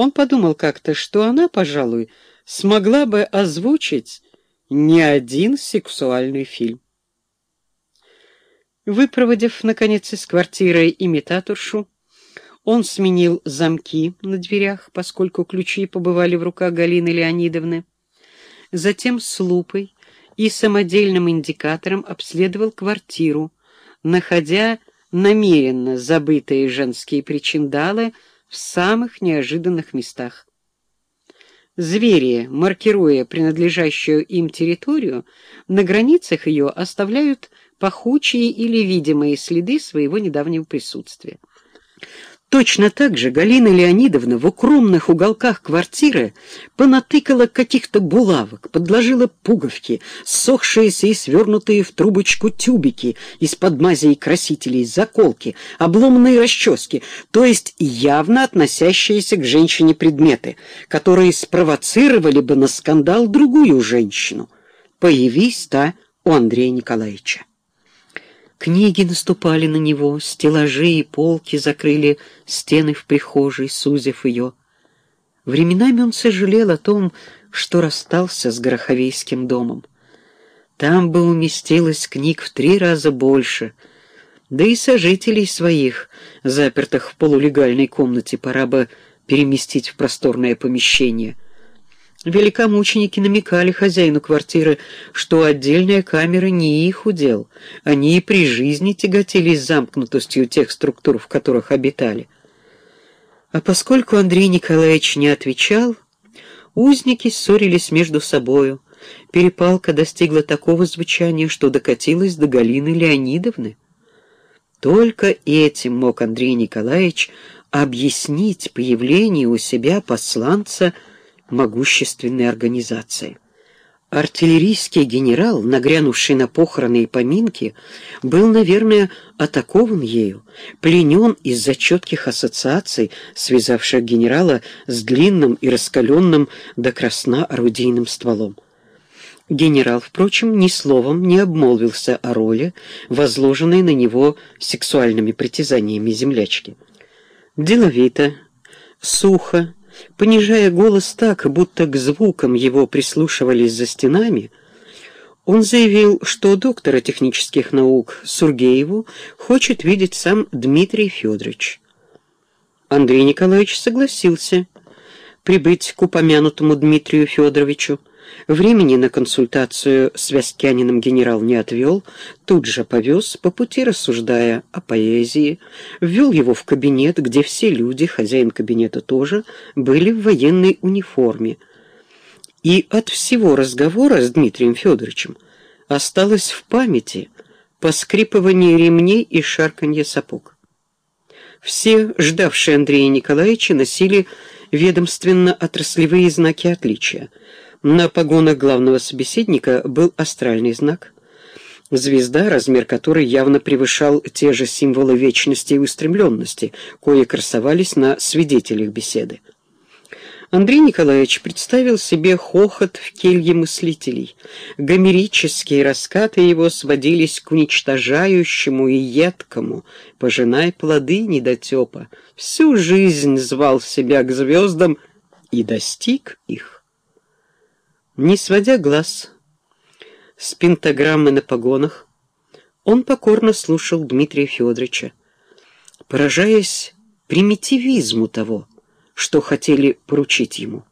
Он подумал как-то, что она, пожалуй, смогла бы озвучить не один сексуальный фильм. Выпроводив, наконец, из квартиры имитаторшу, он сменил замки на дверях, поскольку ключи побывали в руках Галины Леонидовны. Затем с лупой и самодельным индикатором обследовал квартиру, находя намеренно забытые женские причиндалы в самых неожиданных местах. Звери, маркируя принадлежащую им территорию, на границах ее оставляют пахучие или видимые следы своего недавнего присутствия. Точно так же Галина Леонидовна в укромных уголках квартиры понатыкала каких-то булавок, подложила пуговки, сохшиеся и свернутые в трубочку тюбики из-под мази и красителей, заколки, обломанные расчески, то есть явно относящиеся к женщине предметы, которые спровоцировали бы на скандал другую женщину. Появись та у Андрея Николаевича. Книги наступали на него, стеллажи и полки закрыли стены в прихожей, сузив ее. Временами он сожалел о том, что расстался с Гороховейским домом. Там бы уместилось книг в три раза больше, да и сожителей своих, запертых в полулегальной комнате, пора бы переместить в просторное помещение — Великомученики намекали хозяину квартиры, что отдельная камера не их удел. Они и при жизни тяготились замкнутостью тех структур, в которых обитали. А поскольку Андрей Николаевич не отвечал, узники ссорились между собою. Перепалка достигла такого звучания, что докатилась до Галины Леонидовны. Только этим мог Андрей Николаевич объяснить появление у себя посланца могущественной организации. Артиллерийский генерал, нагрянувший на похороны и поминки, был, наверное, атакован ею, пленен из-за четких ассоциаций, связавших генерала с длинным и раскаленным до красна орудийным стволом. Генерал, впрочем, ни словом не обмолвился о роли, возложенной на него сексуальными притязаниями землячки. Деловито, сухо, понижая голос так, будто к звукам его прислушивались за стенами, он заявил, что доктора технических наук Сургееву хочет видеть сам Дмитрий Федорович. Андрей Николаевич согласился прибыть к упомянутому Дмитрию Федоровичу, Времени на консультацию с Вязкяниным генерал не отвел, тут же повез, по пути рассуждая о поэзии, ввел его в кабинет, где все люди, хозяин кабинета тоже, были в военной униформе. И от всего разговора с Дмитрием Федоровичем осталось в памяти поскрипывание ремней и шарканье сапог. Все, ждавшие Андрея Николаевича, носили ведомственно-отраслевые знаки отличия — на погонах главного собеседника был астральный знак. Звезда, размер которой явно превышал те же символы вечности и устремленности, кои красовались на свидетелях беседы. Андрей Николаевич представил себе хохот в келье мыслителей. Гомерические раскаты его сводились к уничтожающему и едкому. «Пожинай плоды недотепа». Всю жизнь звал себя к звездам и достиг их. Не сводя глаз с пентаграммы на погонах, он покорно слушал Дмитрия Федоровича, поражаясь примитивизму того, что хотели поручить ему.